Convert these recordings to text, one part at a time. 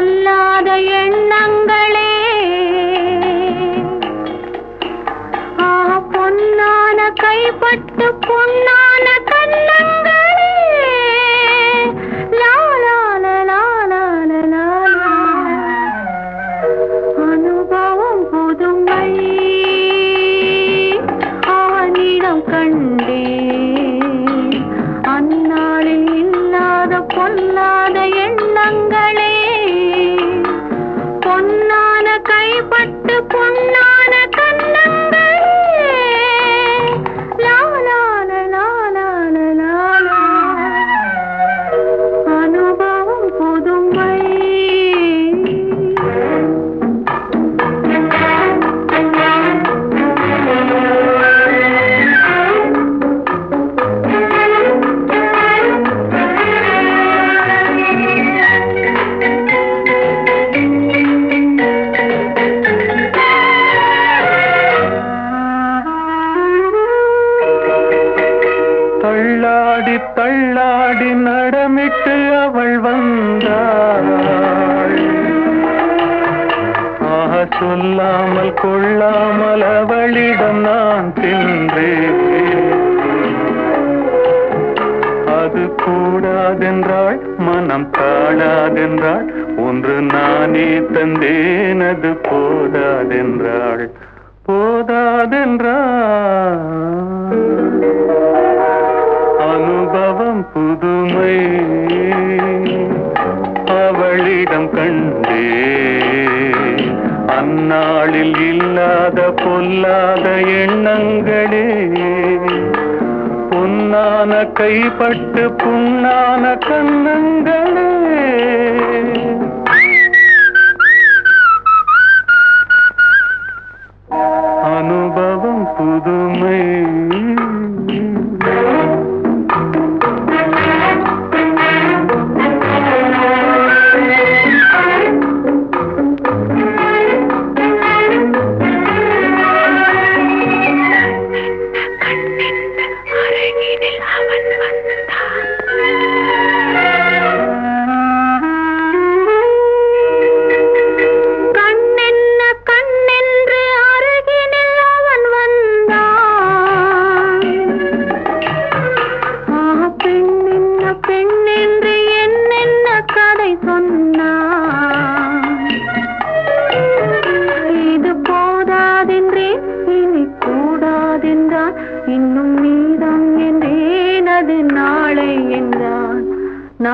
பொன்னாத எண்ணம் பொன்னா விட்டு அவள் வந்தாள். ஆக சொல்லாமல் கொள்ளாமல் அவளிடம் நான் சென்றேன். அது கூடாதென்றாள் மனம் தாழாதென்றாள் ஒன்று நானே தந்தேன் அது போதாதென்றாள். போதாதென்றாள். அவளிடம் அந்நாளில் இல்லாத பொல்லாத எண்ணங்களே. பொன்னான கைப்பட்டு புண்ணான கண்ணங்களே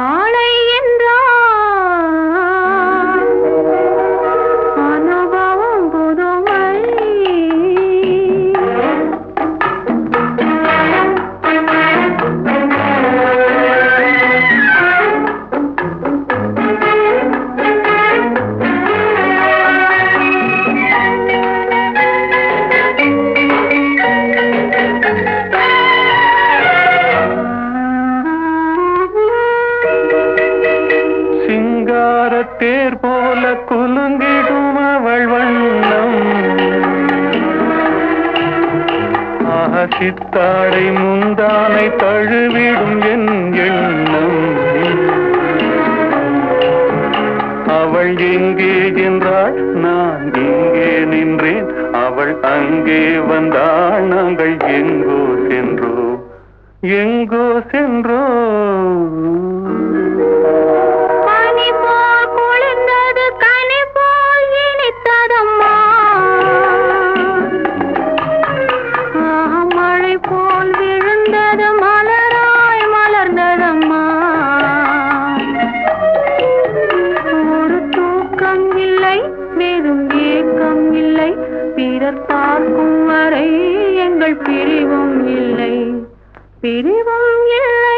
நாளை வாரத்தேர் போல குலுங்கிடும் அவள் வண்ணம். ஆக சித்தாடை முந்தானை தழுவிடும் என் எண்ணம். அவள் எங்கே என்றாள்? நான் இங்கே நின்றேன். அவள் அங்கே வந்தாள். நாங்கள் எங்கோ சென்றோ எங்கோ சென்றோ பிறர் பார்க்கும் வரை எங்கள் பிரிவும் இல்லை. பிரிவும் இல்லை.